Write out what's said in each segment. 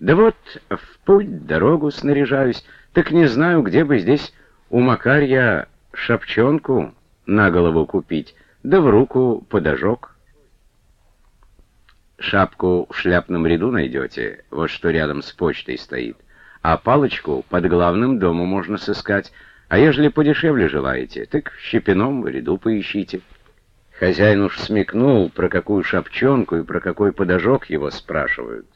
Да вот в путь дорогу снаряжаюсь, так не знаю, где бы здесь у Макарья шапчонку на голову купить, да в руку подожок. Шапку в шляпном ряду найдете, вот что рядом с почтой стоит, а палочку под главным домом можно сыскать, а ежели подешевле желаете, так в щепеном ряду поищите. Хозяин уж смекнул, про какую шапчонку и про какой подожок его спрашивают.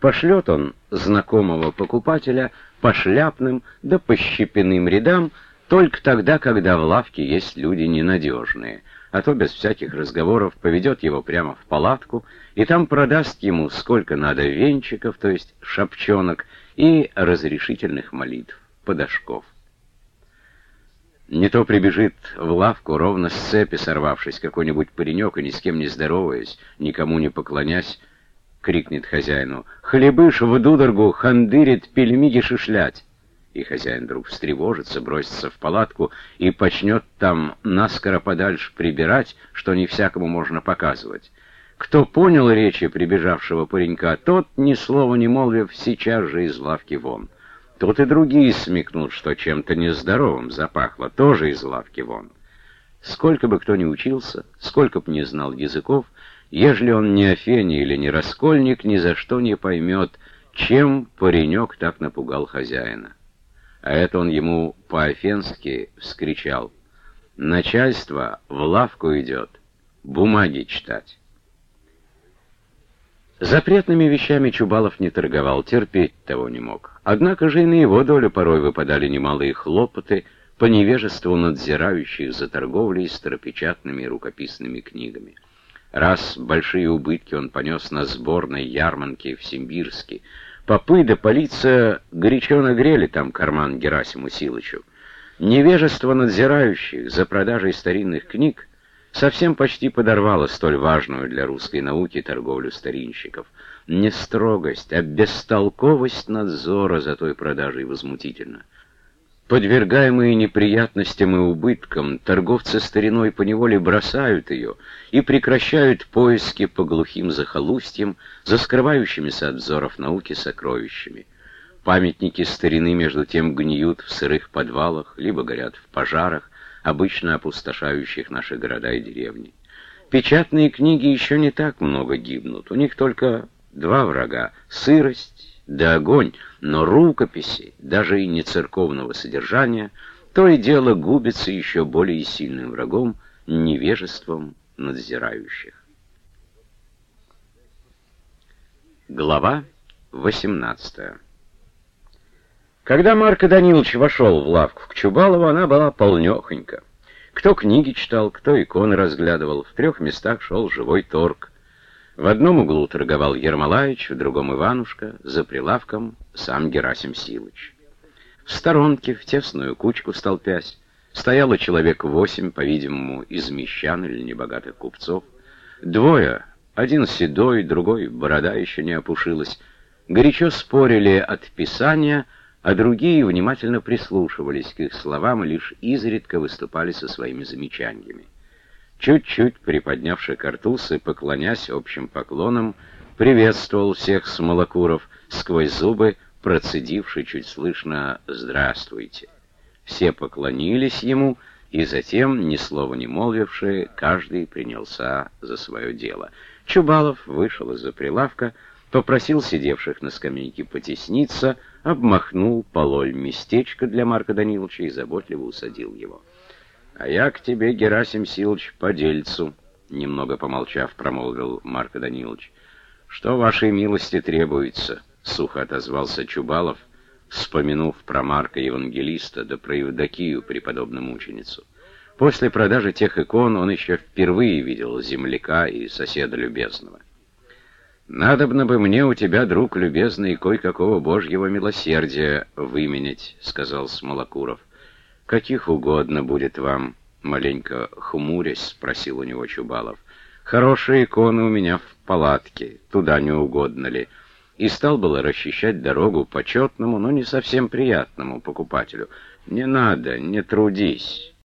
Пошлет он знакомого покупателя по шляпным да по щепенным рядам только тогда, когда в лавке есть люди ненадежные, а то без всяких разговоров поведет его прямо в палатку и там продаст ему сколько надо венчиков, то есть шапчонок, и разрешительных молитв, подошков. Не то прибежит в лавку, ровно с цепи сорвавшись, какой-нибудь паренек и ни с кем не здороваясь, никому не поклонясь, крикнет хозяину «Хлебыш в дудоргу, хандырит, пельмиги шишлять!» И хозяин вдруг встревожится, бросится в палатку и почнет там наскоро подальше прибирать, что не всякому можно показывать. Кто понял речи прибежавшего паренька, тот, ни слова не молвив, сейчас же из лавки вон. Тут и другие смекнут, что чем-то нездоровым запахло, тоже из лавки вон. Сколько бы кто ни учился, сколько бы не знал языков, ежели он не Афений или не Раскольник, ни за что не поймет, чем паренек так напугал хозяина. А это он ему по-афенски вскричал. «Начальство в лавку идет, бумаги читать». Запретными вещами Чубалов не торговал, терпеть того не мог. Однако же и на его долю порой выпадали немалые хлопоты по невежеству надзирающих за торговлей старопечатными и рукописными книгами. Раз большие убытки он понес на сборной ярмарке в Симбирске. Попы да полиция горячо нагрели там карман Герасиму Силычу. Невежество надзирающих за продажей старинных книг совсем почти подорвало столь важную для русской науки торговлю старинщиков. Не строгость, а бестолковость надзора за той продажей возмутительна. Подвергаемые неприятностям и убыткам, торговцы стариной поневоле бросают ее и прекращают поиски по глухим захолустьям, за скрывающимися от взоров науки сокровищами. Памятники старины между тем гниют в сырых подвалах, либо горят в пожарах, обычно опустошающих наши города и деревни. Печатные книги еще не так много гибнут, у них только два врага — сырость да огонь, но рукописи, даже и не церковного содержания, то и дело губится еще более сильным врагом — невежеством надзирающих. Глава 18 когда Марко Данилович вошел в лавку к Чубалову, она была полнехонька. Кто книги читал, кто иконы разглядывал, в трех местах шел живой торг. В одном углу торговал Ермолаевич, в другом Иванушка, за прилавком сам Герасим Силыч. В сторонке, в тесную кучку столпясь, стояло человек восемь, по-видимому, из мещан или небогатых купцов. Двое, один седой, другой борода еще не опушилась, горячо спорили от писания, а другие внимательно прислушивались к их словам и лишь изредка выступали со своими замечаниями. Чуть-чуть приподнявший картуз и поклонясь общим поклонам, приветствовал всех смолокуров, сквозь зубы процедивший чуть слышно «Здравствуйте». Все поклонились ему, и затем, ни слова не молвившие, каждый принялся за свое дело. Чубалов вышел из-за прилавка, попросил сидевших на скамейке потесниться, обмахнул пололь местечко для Марка Даниловича и заботливо усадил его. «А я к тебе, Герасим Силыч, по дельцу», — немного помолчав, промолвил Марко Данилович. «Что вашей милости требуется?» — сухо отозвался Чубалов, вспомянув про Марка Евангелиста да про Евдокию, преподобную мученицу. После продажи тех икон он еще впервые видел земляка и соседа любезного. «Надобно бы мне у тебя, друг любезный, кое-какого божьего милосердия выменять», — сказал Смолокуров. «Каких угодно будет вам», — маленько хмурясь спросил у него Чубалов. «Хорошие иконы у меня в палатке, туда не угодно ли?» И стал было расчищать дорогу почетному, но не совсем приятному покупателю. «Не надо, не трудись».